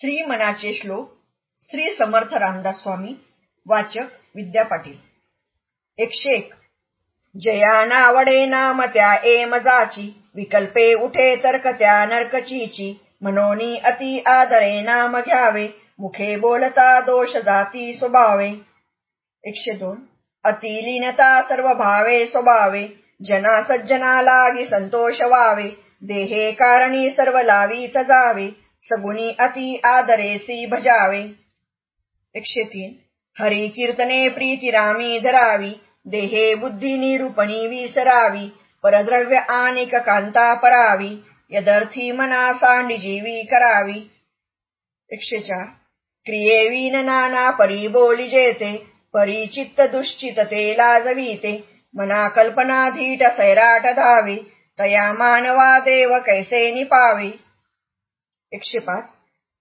श्री मनाचे श्लोक श्री समर्थ रामदास स्वामी वाचक विद्या पाटील. एकशे एक. जया नावडे नाम त्या ए मजाची विकल्पे उठे तर्क त्या नरकचीची मनोनी अति आदरे नाम घ्यावे मुखे बोलता दोष जाती स्वभावे. एकशे दोन. अतिलीनता सर्व भावे स्वभावे जना सज्जना लागी संतोष वावे देहे कारणी सर्व लावीत जावे सगुणी अति आदरेसी भजावे। एकशे तीन हरी कीर्तने प्रीती रामी धरावी देहे बुद्धी निरूपणी विसरावी परद्रव्य आनिक कांता परावी यदर्थी मना सांडी जीवी करावी। एकशे चार क्रियेवीन नाना परी बोली जेते परी चित्त दुश्चित ते लाजवीते मना कल्पना धीट सैराट धावे तया मानवा देव कैसे निपावे। एकशे पाच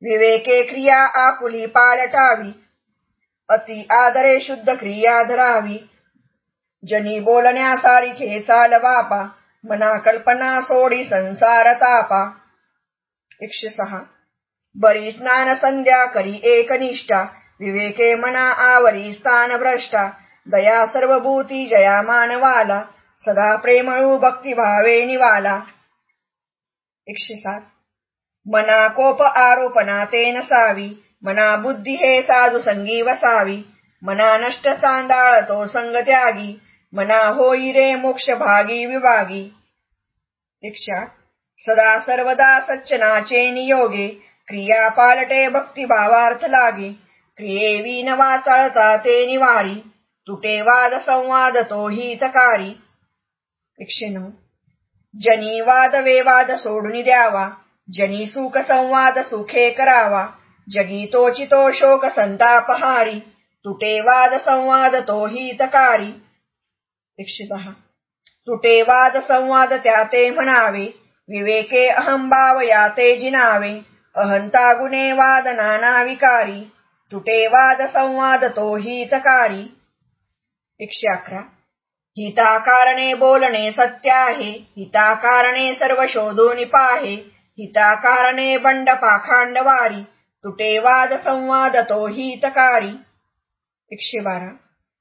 विवेके क्रिया आपुली पालटावी अति आदरे शुद्ध क्रिया धरावी जनी बोलण्यासारखे चाल बापा मना कल्पना सोडी संसार तापा. एकशे सहा बरी स्नान संध्या करी एकनिष्ठा विवेके मना आवरी स्थान भ्रष्टा दया सर्वभूती जया मानवाला सदा प्रेमळू भक्तिभावे निवाला. एकशे सात मना कोप आरोपणा ते नसावी मना बुद्धी हे साधू संगी वसावी मना नष्ट चांदाळ तो संग त्यागी मना होई रे मोक्ष भागी विभागी. दीक्षा सदा सर्वदा सच्चनाचे नियोगे क्रिया पालटे भक्तिभावार्थ लागे क्रियेवी न वाचाळता ते निवारी तुटे वाद संवाद तो हितकारी. एकशे नऊ जनी वाद वेवाद सोडून द्यावा जनी सुख संवाद सुखे करावा जगी तोचितो शोक संतापहारी तुटे वाद संवाद तो हितकारी. एकशे दहा तुटे वाद संवाद त्या ते म्हणावे विवेके अहंभाव या ते जिनावे अहंता गुणे वाद नाना विकारी तुटे वाद संवाद तो हितकारी. एकशे अकरा हिताकारणे बोलणे सत्य आहे हिताकारणे सर्व शोधून पाहे हिताकारणे बंड पाखांडवारी तुटे वाद संवाद तो हितकारी. एकशे बारा.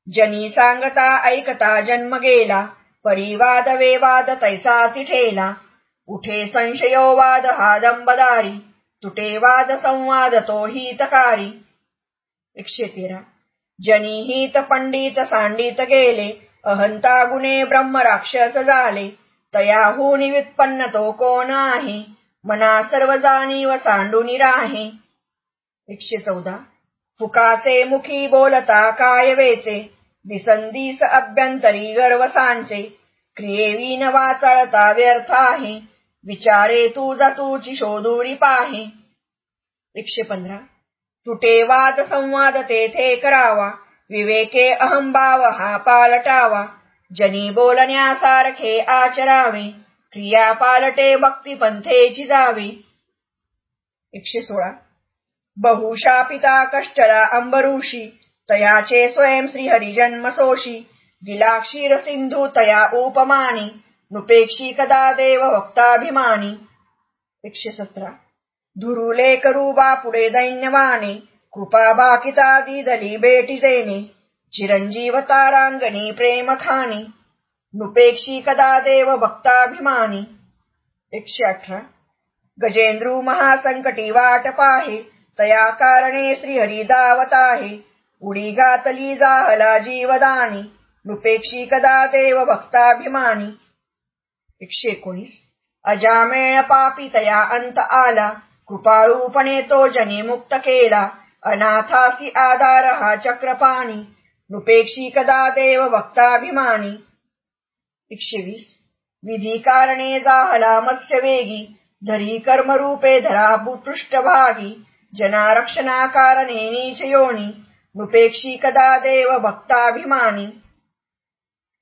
जनी सांगता ऐकता जन्म गेला परिवाद वेवाद तैसाची ठेला. उठे संशयो वाद हा दंबदारी तुटे वाद संवाद तो हितकारी. एकशे तेरा. जनी हित पंडित सांडित गेले अहंता गुणे ब्रह्म राक्षस झाले तयाहून व्युत्पन्न तो कोण आहे मना सर्व जाणीव सांडुनी राहे. एकशे चौदा. फुकाचे मुखी बोलता काय वेचे? दिसंदिस अभ्यंतरी गर्वसांचे क्रियेवी न वाचाळता व्यर्थ आहे विचारे तू तुझी शोधुरी पाहे. एकशे पंधरा. तुटे वाद संवाद तेथे करावा. विवेके अहंभाव हा पालटावा. जनी बोलण्यासारखे आचरावे. क्रिया पालटे भक्ती पंथेची जावी. एकशे सोळा. बहुशापिता कष्टला अंबरुषी तयाचे स्वयं श्रीहरी जन्म सोशी दिला क्षीर सिंधू तया उपमानी नुपेक्षी कदा देव भक्ताभिमानी. एकशे सतरा. धुरुले करू पुढे दैन्यवाने कृपा बाकिता दिदली बेटी देणे चिरंजीव तारांगणी प्रेम खाणी. नृपेक्षी कदा देव भक्ताभिमानी एकशे अठरा। गजेंद्रू महासंकटी वाट पाहे तया कारणे श्रीहरी दावत आहे उडी गातली जाहला जीवदानी नृपेक्षी कदा देव भक्ताभिमानी एकशे एकोणीस। अजामेळ पापी तया अंत आला कृपाळूपणे तो जने मुक्त केला अनाथासी आधार हा चक्रपाणी नृपेक्षी कदा देव भक्ताभिमानी 120 विधी कारणे जाहला मत्स्य वेगी धरी कर्मरूपे धरा भूपृष्ठभागी जना कारणे नीच योणी नृपेक्षी कदा देव भक्ताभिमानी.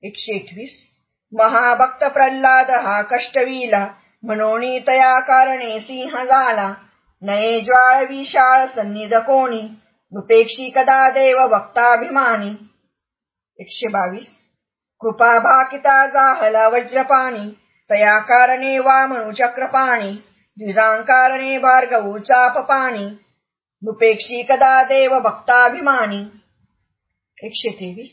121 महाभक्त प्रल्हाद हा कष्टवीला म्हणोनी तया कारणे सिंह झाला नये ज्वाळ विशाळ सन्निध कोणी नृपेक्षी कदा देव भक्ताभिमानी. 122 कृपाभाकिता जाहला वज्रपाणी तया कारणे वामनुचक्रपाणी द्विजांकारणे भार्गवो चापपाणी नुपेक्षी कदा देव भक्ताभिमानी। एकशे तेवीस.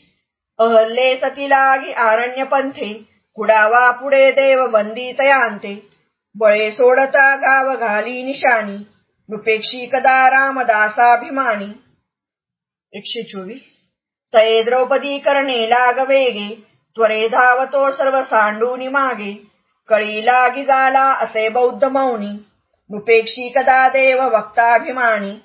अहल्ले सती लागी आरण्यपंथे कुडावा पुढे देव बंदी तयांते बळे सोडता गाव घाली निशाणी नृपेक्षी कदा रामदासाभिमानी। एकशे चोवीस. तये द्रौपदी करणे लाग वेगे त्वरे धावतो सर्व सांडूनी मागे. कळी लागी झाला असे बौद्ध मौनी. नृपेक्षी कदा देव भक्ताभिमानी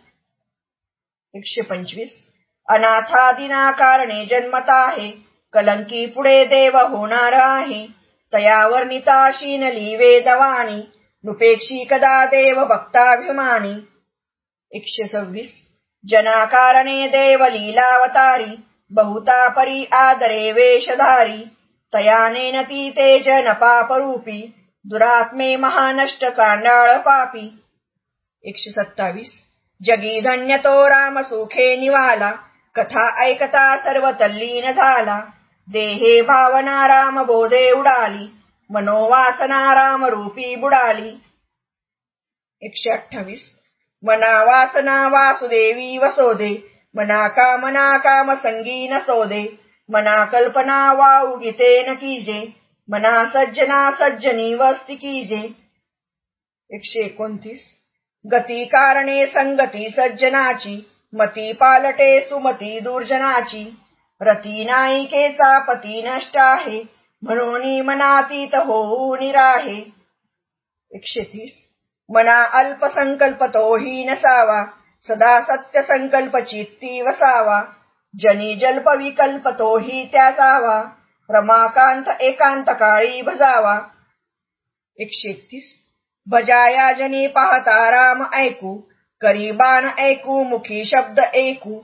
एकशे पंचवीस. अनाथादिना कारणे जन्मत आहे. कलंकी पुढे देव होणार आहे. तया वर्णिता शीनली वेदवाणी नृपेक्षी कदा देव भक्ताभिमानी एकशे सव्वीस. जनाकारणे देव लीलावतारी. बहुता परी आदरे वेशधारी तयानेन ती ते जन पापरूपी दुरात्मे महानष्ट चांडाळ पापी. एकशे सत्तावीस. जगी धन्य तो राम सुखे निवाला कथा ऐकता सर्व तल्लीन झाला. देहे भावना राम बोधे उडाली मनोवासना राम रूपी बुडाली. एकशे अठ्ठावीस. मना वासना वासुदेवी वसोदे मना कामना काम संगीन सोदे मना कल्पना वा गीते न कीजे। मना सज्जना सज्जनी वस्ती कीजे एकशे एकोणतीस गती कारणे संगती सज्जनाची मती पालटे सुमती दुर्जनाची रती नायिकेचा पती नष्ट आहे म्हणून मनातीत होऊ निराहे। एकशे तीस मना अल्पसंकल्पतो ही नसावा सदा सत्य संकल्प चित्ती वसावा जनी जल्प विकल्प तोही त्याचावा रमाकांत एकांत काळी भजावा. एकशे एकतीस. भजाया जनी पाहता राम ऐकू. करी बाण ऐकू मुखी शब्द ऐकू.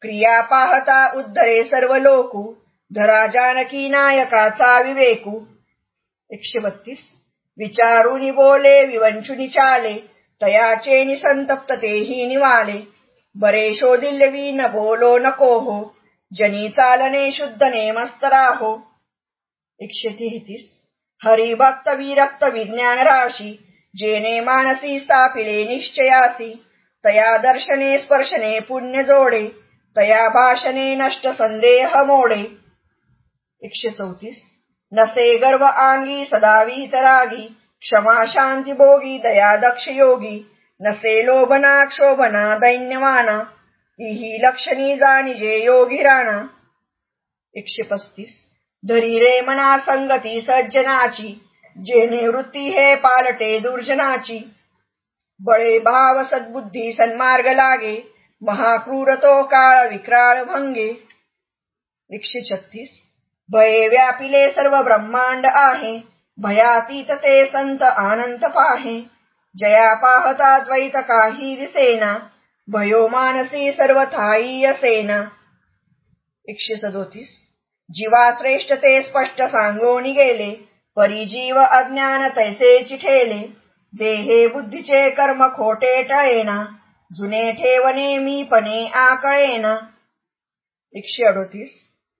क्रिया पाहता उद्धरे सर्व लोकू. धरा जानकी नायकाचा विवेकू. एकशे बत्तीस. विचारुनी बोले विवंचुनी चाले. तयाचे निसंतप्त तेही निवाले। बरे शोधिल्यवी न बोलो नको हो जनी चालने शुद्ध नेमस्त राहो एकशे तेहतीस हरिभक्त विरक्त विज्ञान राशी। जेने मानसी स्थापिले निश्चयासी। तया दर्शने स्पर्शने पुण्य जोडे। तया भाषणे नष्ट संदेह मोडे। एकशे चौतीस नसे गर्व आंगी सदा वीतरागी। क्षमा शांती भोगी दया दक्ष योगी नसे लोभना क्षोभना दैन्यवाना ही लक्षणी जाणीजे योगी राणा एकशे पस्तीस धरी रे मना संगती सज्जनाची जेने वृत्ती हे पालटे दुर्जनाची बळे भाव सद्बुद्धी सन्मार्ग लागे महाक्रूर तो काळ विक्राळ भंगे एकशे छत्तीस भये व्यापिले सर्व ब्रह्मांड आहे भयातीत ते संत आनंद पाहे। जया पाहता द्वैत काही दिसेना भयो मानसी सर्व थाई असेना एकशे सदोतीस. जीवा श्रेष्ठ ते स्पष्ट सांगोनी गेले। परिजीव अज्ञान तैसे चिठेले देहे बुद्धीचे कर्म खोटे टळेना। जुने ठेवणे मीपणे आकळेना। एकशे अडोतीस.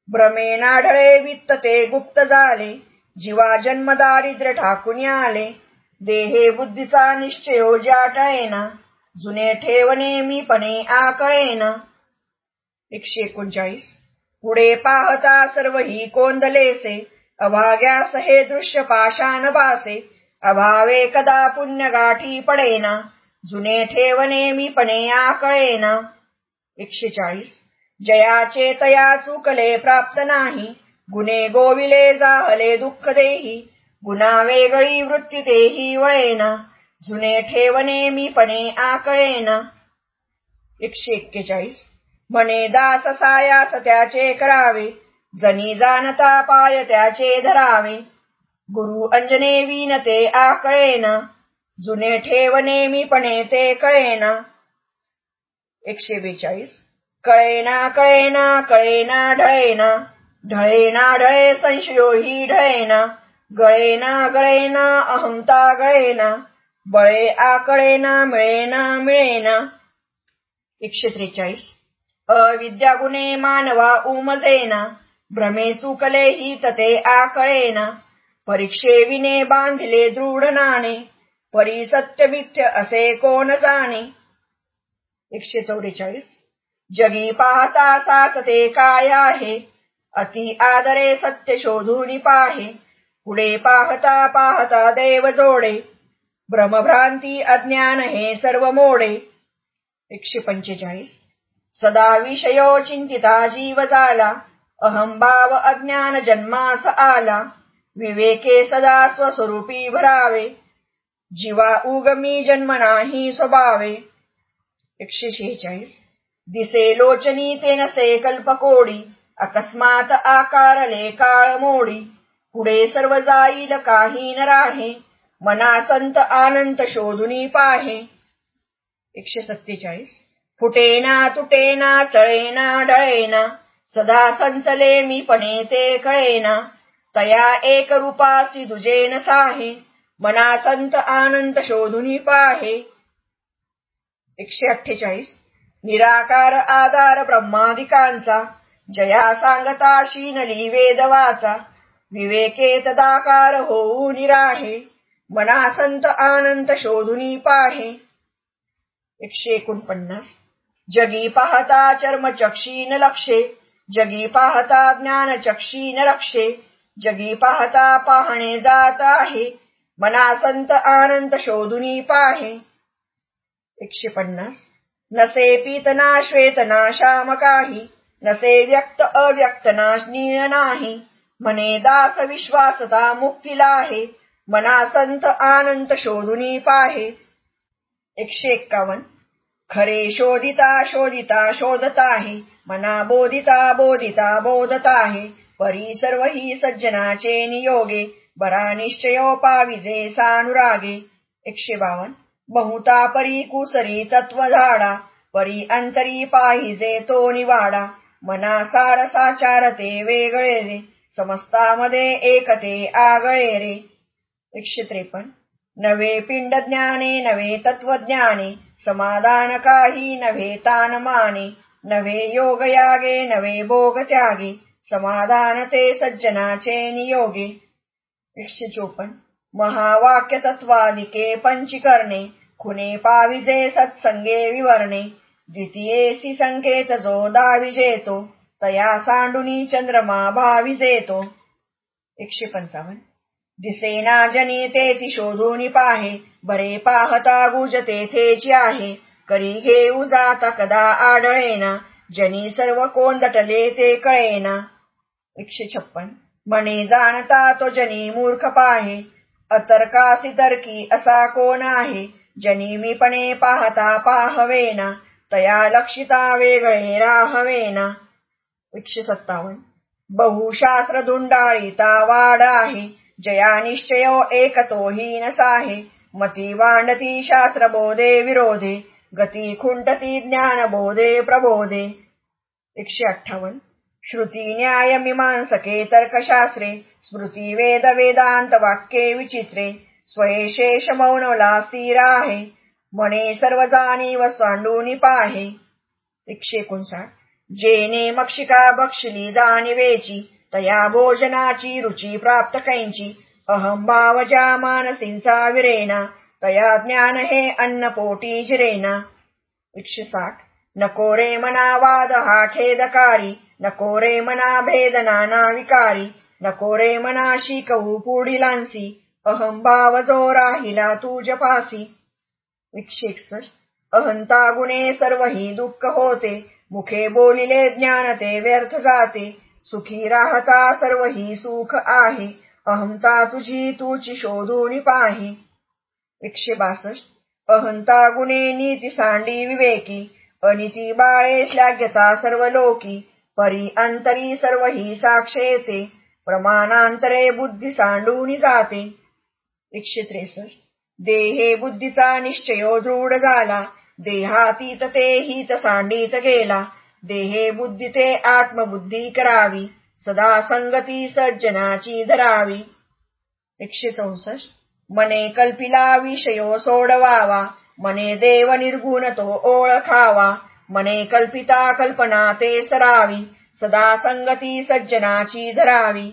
भ्रमेनाढळे वित्त ते गुप्त झाले। जीवा जन्म दारिद्र्य ठाकून आले. देहे बुद्धीचा निश्चयो हो जाटळेना जुने ठेवणे मीपणे आकळेना. एकशे एकोणचाळीस. पुढे पाहता सर्व ही कोंदलेसे. अभाग्यास हे दृश्य पाषाण पासे अभावे कदा पुण्य गाठी पडेना. जुने ठेवणे मीपणे आकळेना. एकशे चाळीस. जयाचे तया चुकले प्राप्त नाही. गुणे गोविले जाहले दुःख देही गुणा वेगळी वृत्ती तेही वळेना जुने ठेवणे मीपणे आकळेना. एकशे एक्केचाळीस. म्हणे दास सायास त्याचे करावे जनी जाणता पाय त्याचे धरावे. गुरु अंजने विनते आकळेना जुने ठेवणे मीपणे ते कळेना. एकशे बेचाळीस. कळेना कळेना कळेना ढळेना. ढळेना ढळे संशयो ही ढळेना. गळेना गळेना अहंता गळेना. बळे आकळेना मिळेना मिळेना. एकशे त्रेचाळीस. अविद्या गुणे मानवा उमजेना. भ्रमे चुकले ही तते आकळेना. परीक्षे विने बांधिले दृढ नाणे. परी सत्य मिथ्य असे कोण जाणे? एकशे चौवेचाळीस. जगी पाहता सात ते काय आहे? अति आदरे सत्य शोधून पाहे. पुढे पाहता पाहता देव जोडे. भ्रमभ्रांती अज्ञान हे सर्व मोडे. एकशे पंचेचाळीस. सदा विषयो चिंतिता जीव झाला अहंभाव अज्ञान जन्मास आला. विवेके सदा स्वस्वरूपी भरावे. जीवा उगमी जन्म नाही स्वभावे. एकशे शेहेचाळीस. दिसे लोचनी ते नसे कल्पकोडी. अकस्मात आकारले काळ मोडी. पुढे सर्व जाईल काही न राहे. मना संत आनंत शोधुनी पाहे. एकशे सत्तेचाळीस. फुटेना तुटेना चळेना डळेना सदा संचले मी पणे ते कळेना. तया एक रूपासी दुजेन साहे. मना संत आनंद शोधुनी पाहे. एकशे अठ्ठेचाळीस. निराकार आधार ब्रह्मादिकांचा. जया सांगता शीनली वेदवाचा विवेके तदाकार होऊ निराहे. मना संत आनंद शोधुनी पाहे. एकशे एकोणपन्नास. जगी पाहता चर्मचक्षीन लक्षे. जगी पाहता ज्ञान चक्षीन लक्षे. जगी पाहता पाहणे जात आहे. मना संत आनंद शोधुनी पाहे. एकशे पन्नास. नसे पीतना श्वेतना श्याम काही. नसे व्यक्त अव्यक्त नाशनीय नाही. म्हणे दास विश्वासता मुक्तीला आहे मना संत आनंद शोधुनी पाहे. एकशे एक्कावन्न. खरे शोधिता शोधिता शोधत आहे मना बोधिता बोधिता बोधत आहे परी सर्व ही सज्जनाचे नियोगे. बरा निश्चयोपाविजे सानुरागे. एकशे बावन बहुता परी कुसरी तत्व झाडा परी अंतरी पाहिजे तो निवाडा. मना सार साचार ते वेगळे रे समस्तामध्ये एकते आगळे रे एकशे त्रेपन्न. नवे पिंड ज्ञाने नवे तत्वज्ञाने समाधान काही नव्हे तान माने. नवे योग यागे नवे भोग त्यागे समाधान ते सज्जनाचे नियोगे. एकशे चोपन्न. महावाक्य तत्वादिके पंचीकरणे खुने पाविजे सत्संगे विवरणे. द्वितीयेसी संकेत जो दाविजेतो तया सांडुनी चंद्रमा भाविजेतो। एकशे पंचावन्न दिसेना जनी तेची शोधून पाहे बरे पाहता गुज तेथेची आहे करी घेऊ जाता कदा आढळेना जनी सर्व कोंदटले ते कळेना। एकशे छप्पन म्हणे जाणता तो जनी मूर्ख पाहे अतर्कासी तर्की असा कोण आहे जनी मीपणे पाहता पाहवेना तया लक्षिता वेगळे राहवेना एकशे सत्तावन्न। बहुशास्त्र दुंडाळीता वाड आहे जया निश्चय एकतोही नसाहे मती वांडती शास्त्रबोधे विरोधे गती खुंटती ज्ञानबोधे प्रबोधे। एकशे अठ्ठावन्न। श्रुती न्याय मीमांसके तर्कशास्त्रे स्मृती वेद वेदांत वाक्ये विचित्रे स्वयशेष मौनवला स्थिर आहे म्हणे सर्व जाणीव स्वांडूनी पाहे. एकशे एकोणसाठ जेने मक्षिका बक्षली जाणीवेची तया भोजनाची रुची प्राप्त कैंची अहंभाव ज्या मानसींचा विरेना तया ज्ञान हे अन्न पोटी जिरेना एकशे साठ नको रे मना वाद हा खेदकारी नको रे मना भेदना विकारी नको रे मना शिकवू पुढीलांसी अहंभाव जो राहिला तू जपासी एकशे एकसष्ट अहंता गुणे सर्व ही दुःख होते. मुखे बोलिले ज्ञान ते व्यर्थ जाते. सुखी राहता सर्व ही सुख आहे. अहंता तुझी तुची शोधून पाही. एकशे बासष्ट अहंता गुणे नीती सांडी विवेकी. अनिती बाळे श्लाघ्यता सर्व लोकी परी अंतरी सर्व ही साक्षेते प्रमाणांतरे बुद्धी सांडून जाते. एकशे त्रेसष्ट देहे बुद्धीचा निश्चयो दृढ झाला. देहातीत ते हित सांडीत गेला. देहे बुद्धी ते आत्मबुद्धी करावी. सदा संगती सज्जनाची धरावी. एकशे चौसष्ट. मने कल्पिला विषयो सोडवावा. मने देव निर्गुण तो ओळखावा. मने कल्पिता कल्पना ते सरावी. सदा संगती सज्जनाची धरावी.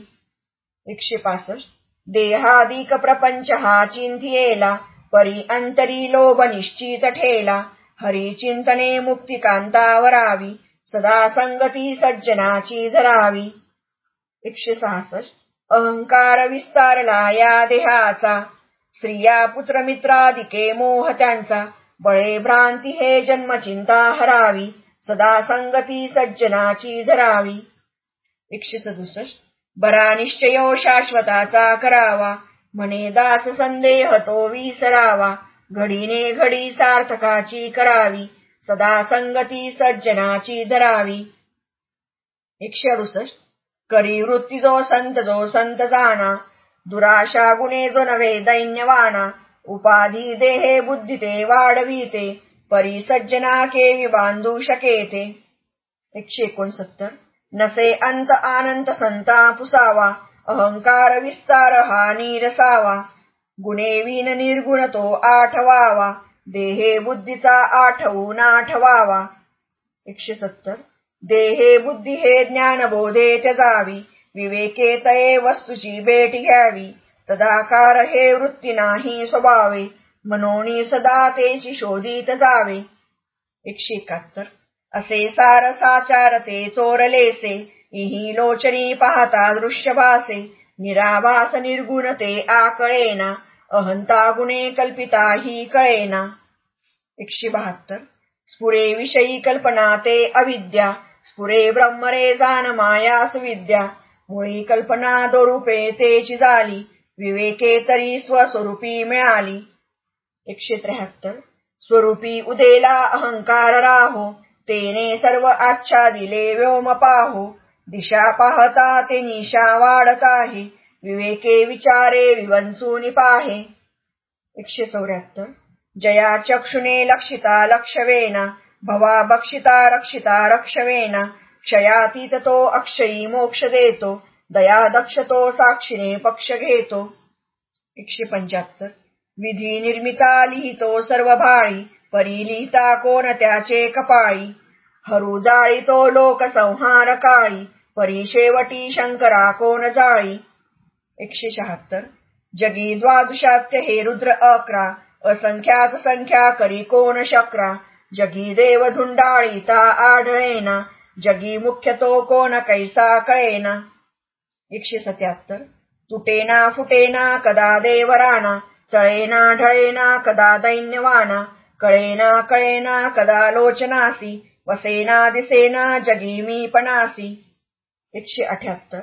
एकशे पासष्ट. देहादिक प्रपंच हा चिंथियेला परी अंतरी लोभ निश्चित ठेला हरी चिंतने मुक्तिकांतावरावी सदा संगती सज्जनाची धरावी एकशे सहासष्ट। अहंकार विस्तारला या देहाचा स्त्रिया पुत्रमित्रादिके मोह त्यांचा बळे भ्रांती हे जन्मचिंता हरावी सदा संगती सज्जनाची धरावी एकशे सदुसष्ट। बरा निश्चयो शाश्वताचा करावा. म्हणे दास संदेह तो विसरावा. घडीने घडी सार्थकाची करावी. सदा संगती सज्जनाची धरावी. एकशे अडुसष्ट. करी वृत्ती जो संत जो संत जाना. दुराशा गुणे जो नव्हे दैन्यवाना. उपाधी देहे बुद्धी ते वाढविते. परी सज्जना केवी बांधू शकेते. एकशे एकोणसत्तर. नसे अंत आनंत संता पुसावा अहंकार विस्तार हा नीरसावा गुणे विन निर्गुण तो आठवावा देहे बुद्धीचा आठवून आठवावा एकशे सत्तर. देहे बुद्धी हे ज्ञानबोधे त्यजावी विवेके तये वस्तूची भेट घ्यावी. तदाकार हे वृत्ती नाही स्वभावे मनोनी सदा तेची शोधित जावे एकशे एकाहत्तर. असे सारसाचार ते चोरलेसे इही लोचनी पाहता दृश्य भासे निराभास निर्गुण ते आकळेना अहंता गुणे कल्पिता ही कळेना. एकशे बहात्तर. स्फुरे विषयी कल्पना ते अविद्या स्फुरे ब्रह्मरे जान माया सुविद्या मुळी कल्पना दोरूपे तेची झाली विवेके तरी स्वस्वरूपी मिळाली. एकशे त्र्याहत्तर. स्वरूपी उदेला अहंकार राहो तेने सर्व आच्छादिले व्योम पाहो. दिशा पाहता ते निशा वाढत आहे विवेके विचारे विवंसूनी पाहे. एकशे चौऱ्याहत्तर. जया चक्षुने लक्षिता लक्षवेना. भवा बक्षिता रक्षिता रक्षवेना. क्षयातीत तो अक्षयी मोक्ष देतो. दया दक्षतो साक्षीने पक्ष घेतो. एकशे पंच्याहत्तर. विधी निर्मिता लिहितो सर्व भाळी परिलिहिता कोण त्याचे कपाळी हरू जाळी तो लोक संहार काळी परी शेवटी शंकरा कोण जाळी. एकशे शहात्तर. जगी द्वादशात्य हे रुद्र अकरा असंख्यात संख्या करी कोण शक्रा. जगी देव धुंडाळीता आढळेना जगी मुख्य तो कोण कैसा कळेना. एकशे सत्याहत्तर. तुटेना फुटेना कदा देवराणा चळेना ढळेना कदा दैन्यवाना कळेना कळेना कदा लोचनासी वसेना दिसेना जगी मी पणासी. एकशे अठ्याहत्तर.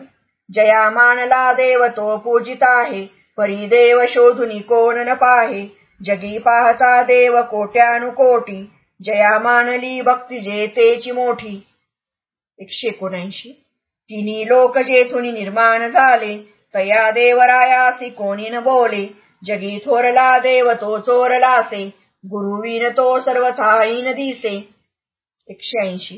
जया मानला देव तो पूजित आहे परी देव शोधुनी कोण न पाहे. जगी पाहता देव कोट्यानुकोटी जया मानली भक्ती जेतेची मोठी. एकशे एकोणऐंशी. तिन्ही लोक जेथुनी निर्माण झाले तया देवरायासी कोणी न बोले. जगी थोरला देव तो चोरलासे गुरुवीन तो सर्वथाहीन दिसे एकशे ऐंशी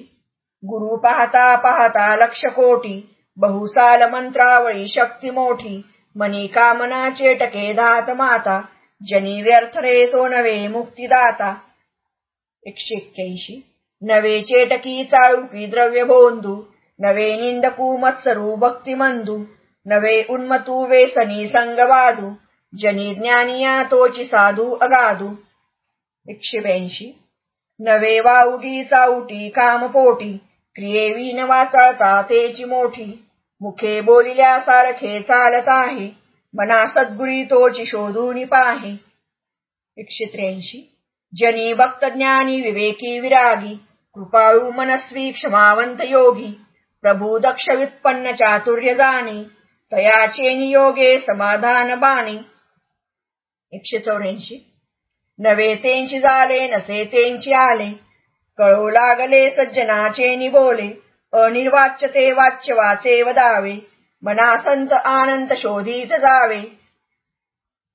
गुरु पाहता पाहता लक्ष कोटी बहुसाल मंत्रावळी शक्ती मोठी मनी कामनाचे चेटके दात माता जनी व्यर्थ रे तो नवे मुक्तिदाता एकशे एक्क्याऐंशी नवे चेटकी चाळुकी द्रव्य बोंधू नवे निंदकू मत्सरू भक्तिमंदू नवे उन्मतू वेसनी संगवादू जनी ज्ञानिया तोची साधू अगाधू एकशे 182 नव्हे वाऊटी चाऊटी कामपोटी क्रियेवीन वाचाळता तेची मोठी. मुखे बोलिल्यासारखे चालत आहे मना सद्गुणी तोची शोधून पाहे. 183 जनी भक्त ज्ञानी विवेकी विरागी कृपाळू मनस्वी क्षमावंत योगी प्रभू दक्ष व्युत्पन्न चातुर्य जाणी तयाचे नियोगे समाधान बाणी 184 नवे तेंची झाले नसे तेंची आले. कळू लागले सज्जनाचे निबोले अनिर्वाच्यते वाच्य वाचे वदावे. मनासंत आनंद शोधित जावे.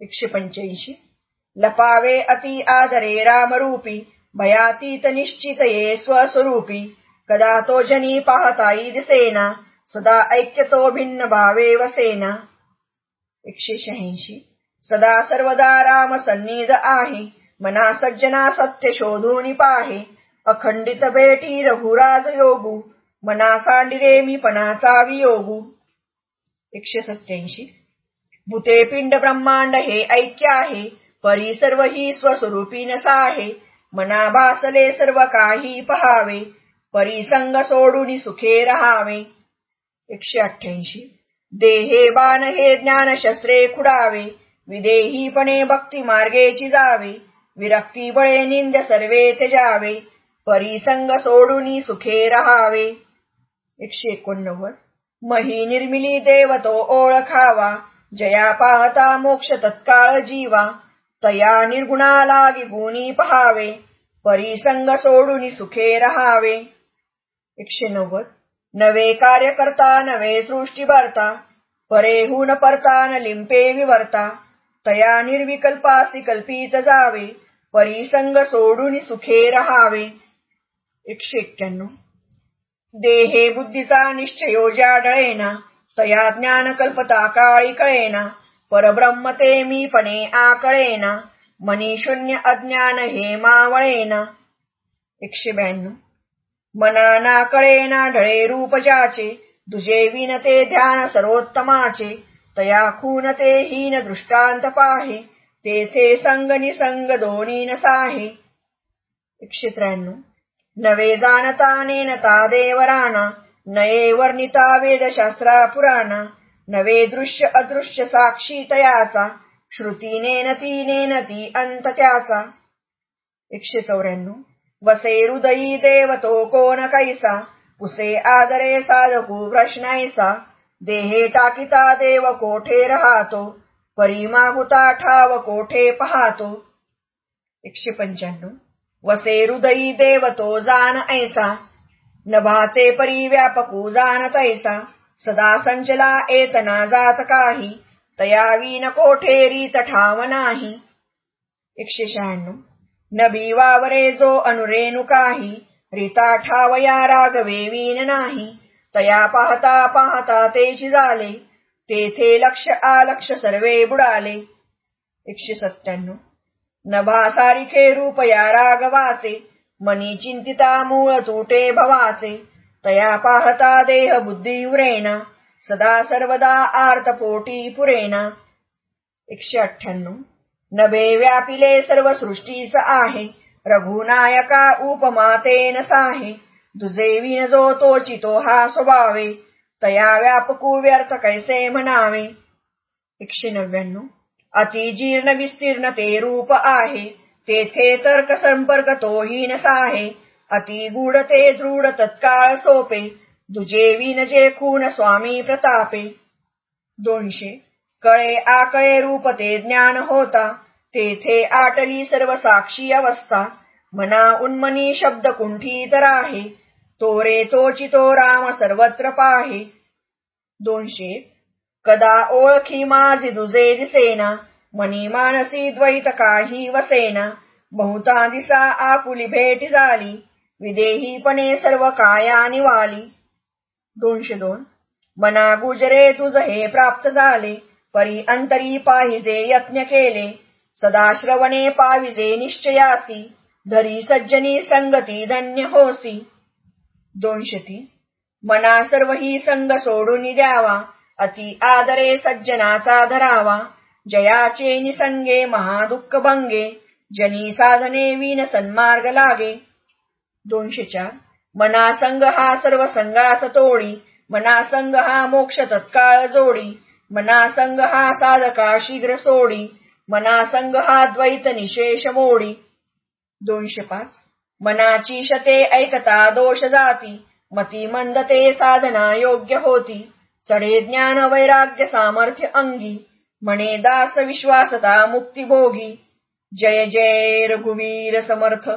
एकशे पंच्याऐंशी. लपावे अति आदरे रामरूपी भयातीत निश्चित ये स्वस्वरूपी. कदा तो जनी पाहताई सेना सदा ऐक्यतो भिन्न भावे वसेना. एकशे शहाऐंशी. सदा सर्वदा राम सन्निध आहे. मना सज्जना सत्य शोधून पाहे. अखंडित भेटी रघुराज योगू. मना सांडिरे मी पणाचा वियोगू. एकशे सत्याऐंशी भूते पिंड ब्रह्मांड हे ऐक्य आहे. परी सर्व ही स्वस्वरूपी नसा आहे. मना भासले सर्व काही पहावे. परिसंग सोडून सुखे रहावे. एकशे अठ्ठ्याऐंशी. देहे बाण हे ज्ञान शस्त्रे खुडावे. विदेहीपणे भक्ती मार्गेची जावे विरक्ती बळे निंद सर्वे त्यजावे परिसंग सोडून सुखे रहावे. एकशे एकोणनव्वद. मही निर्मिली देव तो ओळखावा जया पाहता मोक्ष तत्काळ जीवा तया निर्गुणाला विगुणी पहावे परिसंग सोडून सुखे रहावे. एकशे नव्वद. नवे कार्य करता नवे सृष्टी भरता परेहून परता न लिंपे विवर्ता तया निर्विकल्पासी कल्पित जावे परिसंग सोडून सुखे रहावे। एकशे एक्क्याण्णव देहे बुद्धीचा निश्चयो जाडळेना तया ज्ञान कल्पता काळी कळेना परब्रह्म ते मीपणे आकळेना मनी शून्य अज्ञान हे मावळेना। एकशे ब्याण्णव मना ना कळेना ढळे रूपजाचे दुजे विनते ध्यान सर्वोत्तमाचे तया खून ते हीन दृष्टांत पाहे तेथे संग निसंग दोन्ही नसाहे एकशे त्र्याण्णव नवे जाणता नेनता देवराना नये वर्णिता वेदशास्त्रा पुराणा नवे दृश्य अदृश्य साक्षी तयाचा श्रुती नेनती नेनती अंत त्याचा। एकशे चौऱ्याण्णव वसे हृदयी देव तो कोण कैसा पुसे आदरे साधकू प्रश्नायसा देहे टाकिता देव कोठे राहतो? परी मागुता ठाव कोठे पाहतो? एकशे पंच्याण्णव. वसे हृदयी देव तो जाण ऐसा. नभाचे परी व्यापकू जाण तैसा सदा संचला एतना जात काही. तयावी न कोठे रीत ठाव नाही. एकशे शहाण्णव. नबी वावरे जो अनुरेणु काही. रीता ठावया रागवेवीन नाही. तया पाहता पाहता तेची झाले. तेथे लक्ष आलक्ष सर्वे बुडाले. एकशे सत्त्याण्णव. नभा रूपया रागवाचे मनी चिंतिता मूळ तुटे भवाचे. तया पाहता देह बुद्धी उरेना. सदा सर्वदा आर्तपोटी पुरेना. एकशे अठ्ठ्याण्णव. नभे व्यापिले सर्व सृष्टीस आहे. रघुनायका उपमातेन साहे. दुजे विन जो तोचितो हा स्वभावे. तया व्यापकू व्यर्थ कैसे म्हणावे? एकशे नव्याण्णव. अति जीर्ण विस्तीर्ण ते रूप आहे. तेथे तर्क संपर्क तोही नसाहे अति गूढ ते दृढ तत्काळ सोपे. दुजे विन जे खून स्वामी प्रतापे. दोनशे. कळे आकळे रूप ते ज्ञान होता. तेथे आटली सर्व साक्षी अवस्था. मना उन्मनी शब्द आहे. तो तोरे तोचितो राम सर्वत्र पाहे. दोनशे. कदा ओळखी माझी दुजे दिसेना? मनी मानसी द्वैत काही वसेना? बहुता दिसा आपुली भेट झाली. विदेहीपणे सर्व काया निवाली. दोनशे दोन. मना गुजरे तुझ हे प्राप्त झाले. परी अंतरी पाहिजे यत्न केले. सदा श्रवणे पाविजे निश्चयासी. धरी सज्जनी संगती धन्य होसी. दोनशे तीन मना सर्व ही संग सोडून द्यावा. अति आदरे सज्जनाचा धरावा. जयाचे निसंगे महादुःख भंगे. जनी साधने विन सन्मार्ग लागे. दोनशे चार मनासंग हा सर्व संगास तोडी. मनासंग हा मोक्ष तत्काळ जोडी. मनासंग हा साधका शीघ्र सोडी. मनासंग हा द्वैत निशेष मोडी. दोनशे पाच मनाची शते ऐकता दोष जाती मती मंदते साधना योग्य होती. चढे ज्ञान वैराग्य सामर्थ्य अंगी म्हणे दास विश्वासता मुक्तिभोगी जय जय रघुवीर समर्थ.